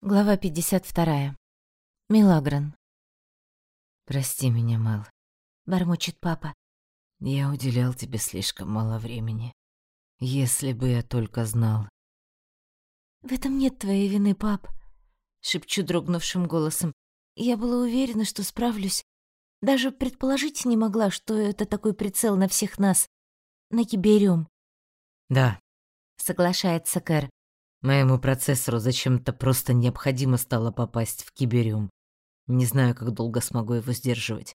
Глава 52. Милагран. «Прости меня, Мэл. Бормочет папа. Я уделял тебе слишком мало времени. Если бы я только знал». «В этом нет твоей вины, пап», — шепчу дрогнувшим голосом. Я была уверена, что справлюсь. Даже предположить не могла, что это такой прицел на всех нас. На Киберем. «Да», — соглашается Кэр. Моему процессору зачем-то просто необходимо стало попасть в кибериум. Не знаю, как долго смогу его сдерживать.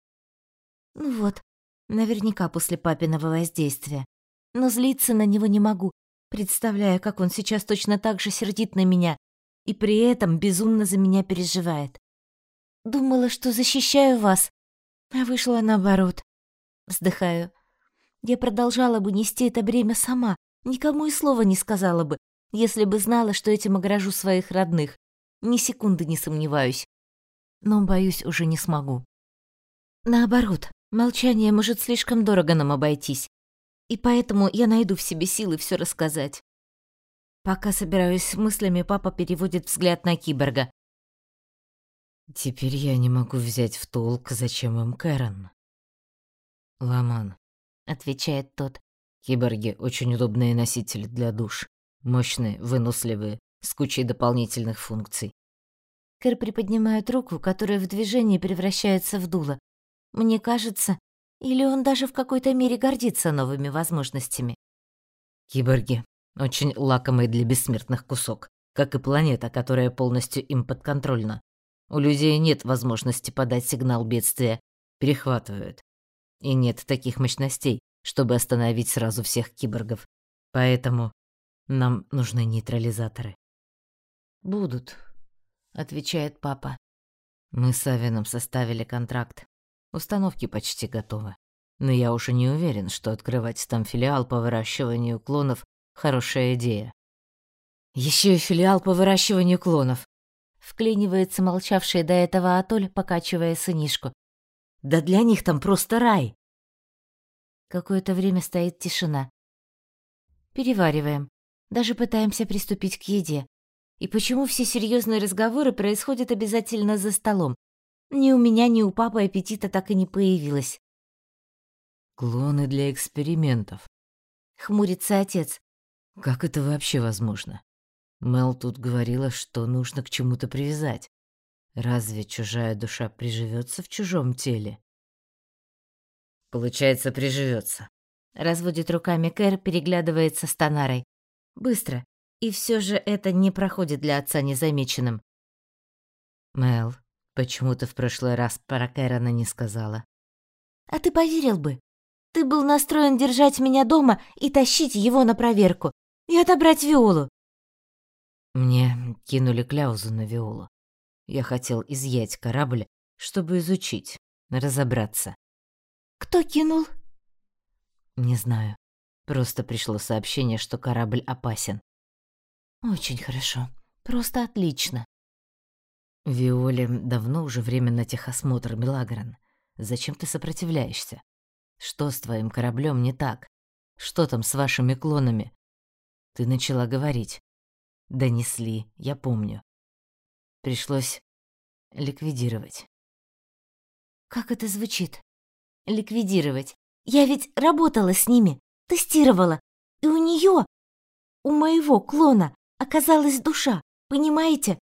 Ну вот, наверняка после папиного воздействия. Но злиться на него не могу, представляя, как он сейчас точно так же сердит на меня и при этом безумно за меня переживает. Думала, что защищаю вас, а вышло наоборот. Вздыхаю. Я продолжала бы нести это бремя сама, никому и слова не сказала бы, если бы знала, что этим огражу своих родных. Ни секунды не сомневаюсь. Но, боюсь, уже не смогу. Наоборот, молчание может слишком дорого нам обойтись. И поэтому я найду в себе силы все рассказать. Пока собираюсь с мыслями, папа переводит взгляд на киборга. «Теперь я не могу взять в толк, зачем им Кэрон». «Ламан», — отвечает тот. «Киборги — очень удобные носители для душ. Мощные, выносливые, с кучей дополнительных функций. Кэр приподнимает руку, которая в движении превращается в дуло. Мне кажется, или он даже в какой-то мере гордится новыми возможностями. Киборги — очень лакомый для бессмертных кусок, как и планета, которая полностью им подконтрольна. У людей нет возможности подать сигнал бедствия, перехватывают. И нет таких мощностей, чтобы остановить сразу всех киборгов. Поэтому нам нужны нейтрализаторы. Будут, отвечает папа. Мы с Авином составили контракт. Установки почти готовы. Но я уже не уверен, что открывать там филиал по выращиванию клонов хорошая идея. Еще и филиал по выращиванию клонов. Вклинивается молчавший до этого Атоль, покачивая сынишку. Да для них там просто рай. Какое-то время стоит тишина. Перевариваем. Даже пытаемся приступить к еде. И почему все серьезные разговоры происходят обязательно за столом? Ни у меня, ни у папы аппетита так и не появилось. Клоны для экспериментов. Хмурится отец. Как это вообще возможно? Мел тут говорила, что нужно к чему-то привязать. Разве чужая душа приживется в чужом теле? Получается, приживется. Разводит руками Кэр, переглядывается с Танарой. Быстро. И все же это не проходит для отца незамеченным. Мел, почему ты в прошлый раз про Кэрона не сказала? А ты поверил бы. Ты был настроен держать меня дома и тащить его на проверку. И отобрать Виолу. Мне кинули кляузу на Виолу. Я хотел изъять корабль, чтобы изучить, разобраться. Кто кинул? Не знаю. Просто пришло сообщение, что корабль опасен. Очень хорошо. Просто отлично. Виоле давно уже время на техосмотр, Милагран. Зачем ты сопротивляешься? Что с твоим кораблем не так? Что там с вашими клонами? Ты начала говорить. Донесли, я помню. Пришлось ликвидировать. Как это звучит? Ликвидировать. Я ведь работала с ними. Тестировала. И у нее, у моего клона, оказалась душа, понимаете?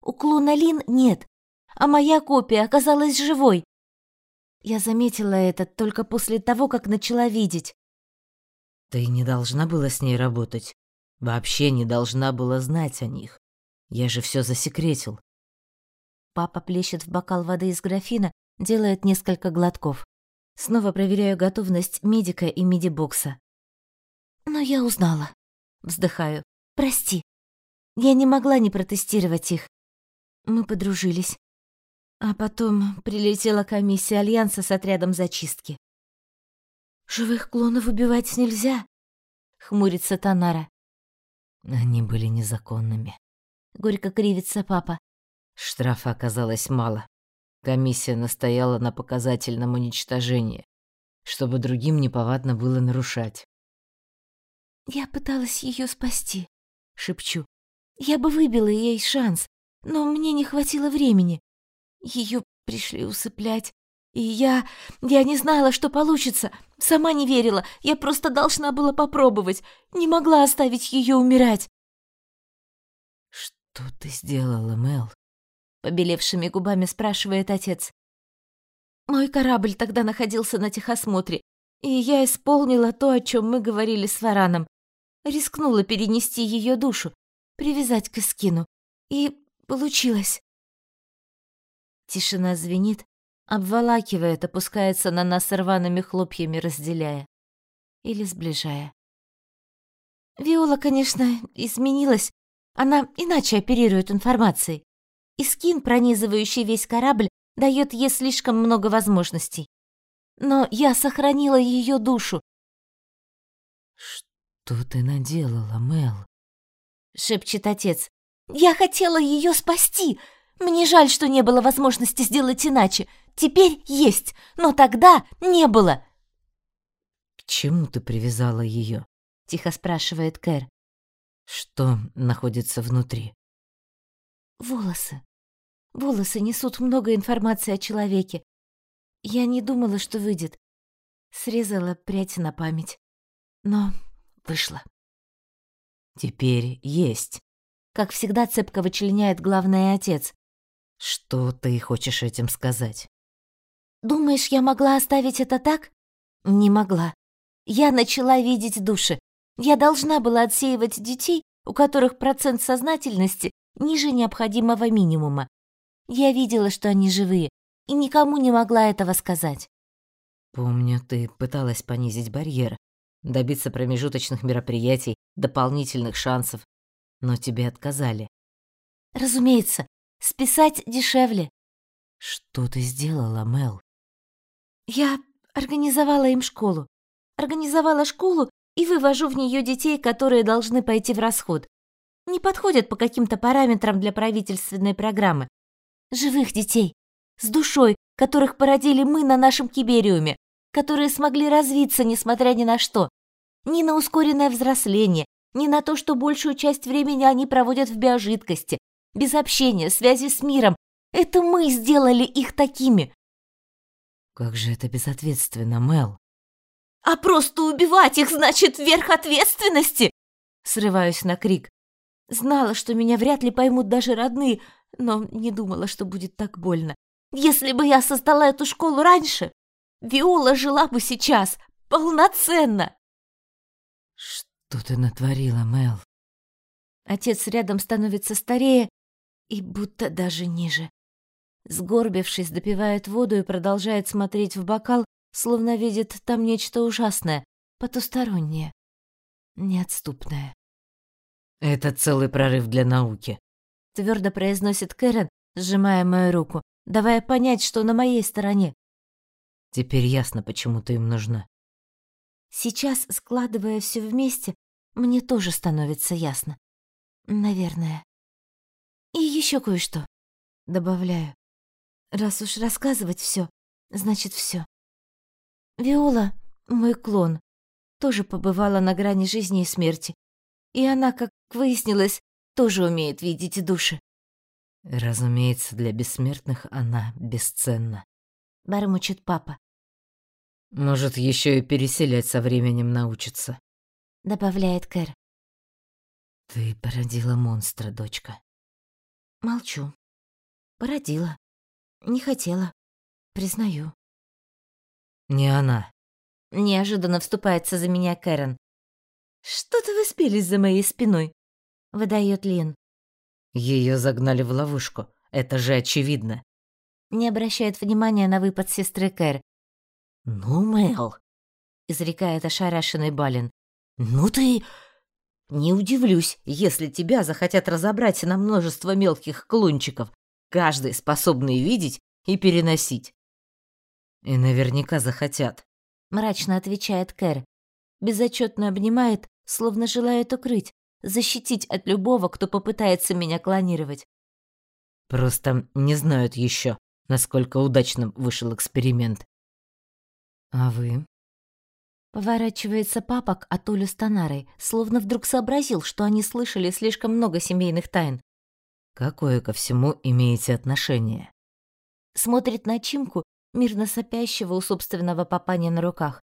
У клона Лин нет, а моя копия оказалась живой. Я заметила это только после того, как начала видеть. Ты не должна была с ней работать. Вообще не должна была знать о них. Я же все засекретил. Папа плещет в бокал воды из графина, делает несколько глотков. Снова проверяю готовность медика и медибокса. Но я узнала. Вздыхаю. Прости. Я не могла не протестировать их. Мы подружились. А потом прилетела комиссия Альянса с отрядом зачистки. «Живых клонов убивать нельзя», — хмурится Танара. Они были незаконными. Горько кривится папа. Штрафа оказалось мало. Комиссия настояла на показательном уничтожении, чтобы другим неповадно было нарушать. «Я пыталась ее спасти», — шепчу. «Я бы выбила ей шанс, но мне не хватило времени. Ее пришли усыплять, и я... я не знала, что получится. Сама не верила, я просто должна была попробовать. Не могла оставить ее умирать. «Что ты сделала, Мел?» Побелевшими губами спрашивает отец. Мой корабль тогда находился на техосмотре, и я исполнила то, о чем мы говорили с Вараном. Рискнула перенести ее душу, привязать к Искину. И получилось. Тишина звенит, обволакивает, опускается на нас рваными хлопьями, разделяя или сближая. Виола, конечно, изменилась. Она иначе оперирует информацией. Искин, пронизывающий весь корабль, дает ей слишком много возможностей. Но я сохранила ее душу. «Что ты наделала, Мел?» — шепчет отец. «Я хотела ее спасти. Мне жаль, что не было возможности сделать иначе. Теперь есть, но тогда не было». «К чему ты привязала ее?» — тихо спрашивает Кэр. «Что находится внутри?» «Волосы. Волосы несут много информации о человеке. Я не думала, что выйдет. Срезала прядь на память. Но вышло. Теперь есть. Как всегда цепко вычленяет главный отец. Что ты хочешь этим сказать? Думаешь, я могла оставить это так? Не могла. Я начала видеть души. Я должна была отсеивать детей, у которых процент сознательности ниже необходимого минимума. Я видела, что они живые, и никому не могла этого сказать. Помню, ты пыталась понизить барьер, добиться промежуточных мероприятий, дополнительных шансов, но тебе отказали. Разумеется, списать дешевле. Что ты сделала, Мел? Я организовала им школу. Организовала школу и вывожу в нее детей, которые должны пойти в расход. Не подходят по каким-то параметрам для правительственной программы. Живых детей, с душой, которых породили мы на нашем кибериуме, которые смогли развиться, несмотря ни на что. Ни на ускоренное взросление, ни на то, что большую часть времени они проводят в биожидкости, без общения, связи с миром. Это мы сделали их такими. Как же это безответственно, Мел. А просто убивать их значит верх ответственности? Срываюсь на крик. Знала, что меня вряд ли поймут даже родные, но не думала, что будет так больно. Если бы я создала эту школу раньше, Виола жила бы сейчас полноценно. Что ты натворила, Мел? Отец рядом становится старее и будто даже ниже. Сгорбившись, допивает воду и продолжает смотреть в бокал, словно видит там нечто ужасное, потустороннее, неотступное. Это целый прорыв для науки, твердо произносит Кэрен, сжимая мою руку давая понять, что на моей стороне. Теперь ясно, почему ты им нужна. Сейчас, складывая все вместе, мне тоже становится ясно. Наверное. И еще кое-что. Добавляю. Раз уж рассказывать все, значит все. Виола, мой клон, тоже побывала на грани жизни и смерти. И она, как выяснилось, тоже умеет видеть души. Разумеется, для бессмертных она бесценна. Бормочет папа. Может, еще и переселять со временем научится. Добавляет Кэр. Ты породила монстра, дочка. Молчу. Породила. Не хотела. Признаю. Не она. Неожиданно вступается за меня Кэрен. Что-то вы спелись за моей спиной, выдает Лин. Ее загнали в ловушку. Это же очевидно. Не обращает внимания на выпад сестры Кэр. «Ну, Мэл», — изрекает ошарашенный Балин. «Ну ты...» «Не удивлюсь, если тебя захотят разобрать на множество мелких клончиков, каждый способный видеть и переносить». «И наверняка захотят», — мрачно отвечает Кэр. Безотчетно обнимает, словно желает укрыть, защитить от любого, кто попытается меня клонировать. Просто не знают еще, насколько удачным вышел эксперимент. А вы? Поворачивается папа к Атолю с Танарой, словно вдруг сообразил, что они слышали слишком много семейных тайн. Какое ко всему имеете отношение? Смотрит на Чимку, мирно сопящего у собственного папани на руках,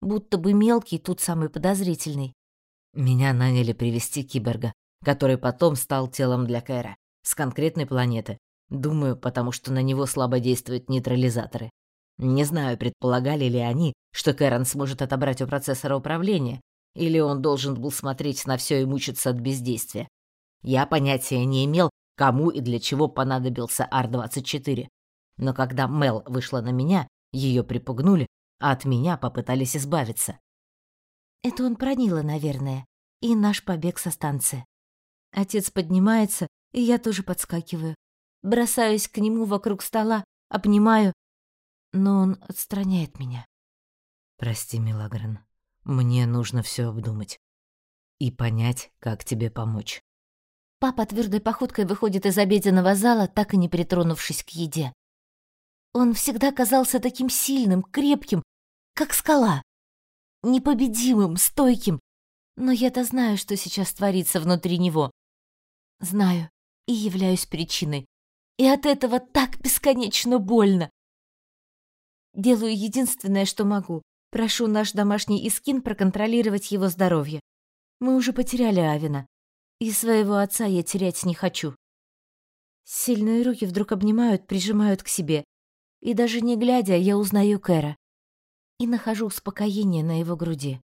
будто бы мелкий тут самый подозрительный. Меня наняли привести киборга, который потом стал телом для Кэра, с конкретной планеты. Думаю, потому что на него слабо действуют нейтрализаторы. Не знаю, предполагали ли они, что Кэрон сможет отобрать у процессора управление, или он должен был смотреть на все и мучиться от бездействия. Я понятия не имел, кому и для чего понадобился Ар-24. Но когда Мел вышла на меня, ее припугнули, а от меня попытались избавиться. Это он пронило, наверное, и наш побег со станции. Отец поднимается, и я тоже подскакиваю. Бросаюсь к нему вокруг стола, обнимаю, но он отстраняет меня. Прости, Милагрен, мне нужно все обдумать и понять, как тебе помочь. Папа твердой походкой выходит из обеденного зала, так и не притронувшись к еде. Он всегда казался таким сильным, крепким, как скала. Непобедимым, стойким. Но я-то знаю, что сейчас творится внутри него. Знаю и являюсь причиной. И от этого так бесконечно больно. Делаю единственное, что могу. Прошу наш домашний Искин проконтролировать его здоровье. Мы уже потеряли Авина. И своего отца я терять не хочу. Сильные руки вдруг обнимают, прижимают к себе. И даже не глядя, я узнаю Кэра. И нахожу успокоение на его груди.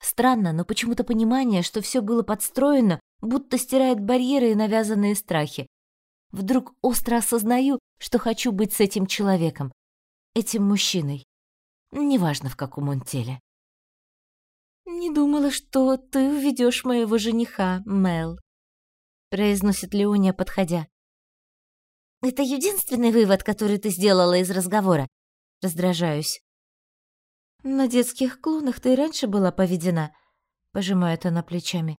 Странно, но почему-то понимание, что все было подстроено, будто стирает барьеры и навязанные страхи. Вдруг остро осознаю, что хочу быть с этим человеком, этим мужчиной. Неважно, в каком он теле. «Не думала, что ты уведешь моего жениха, Мел», — произносит Леония, подходя. «Это единственный вывод, который ты сделала из разговора?» Раздражаюсь. «На детских клонах ты и раньше была поведена», — пожимает она плечами.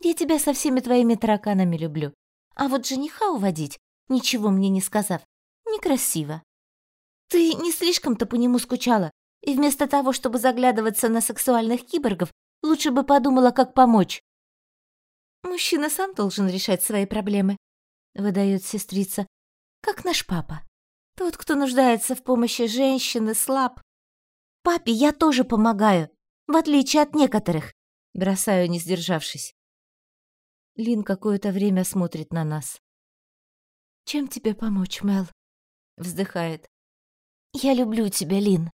«Я тебя со всеми твоими тараканами люблю. А вот жениха уводить, ничего мне не сказав, некрасиво. Ты не слишком-то по нему скучала, и вместо того, чтобы заглядываться на сексуальных киборгов, лучше бы подумала, как помочь. Мужчина сам должен решать свои проблемы, выдает сестрица, как наш папа. Тот, кто нуждается в помощи женщины, слаб. Папе я тоже помогаю, в отличие от некоторых, бросаю, не сдержавшись. Лин какое-то время смотрит на нас. «Чем тебе помочь, Мел?» Вздыхает. «Я люблю тебя, Лин».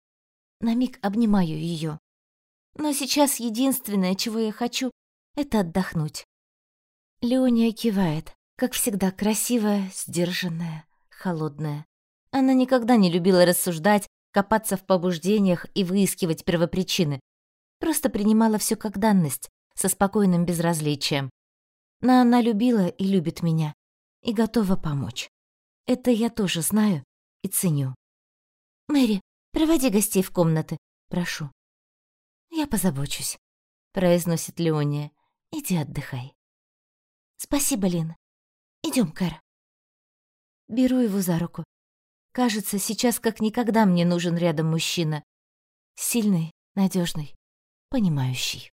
На миг обнимаю ее. Но сейчас единственное, чего я хочу, это отдохнуть. Леония кивает, как всегда красивая, сдержанная, холодная. Она никогда не любила рассуждать, копаться в побуждениях и выискивать первопричины. Просто принимала все как данность, со спокойным безразличием. Но она любила и любит меня, и готова помочь. Это я тоже знаю и ценю. «Мэри, проводи гостей в комнаты, прошу». «Я позабочусь», — произносит Леония. «Иди отдыхай». «Спасибо, Лин. Идем, Кэр». Беру его за руку. Кажется, сейчас как никогда мне нужен рядом мужчина. Сильный, надежный, понимающий.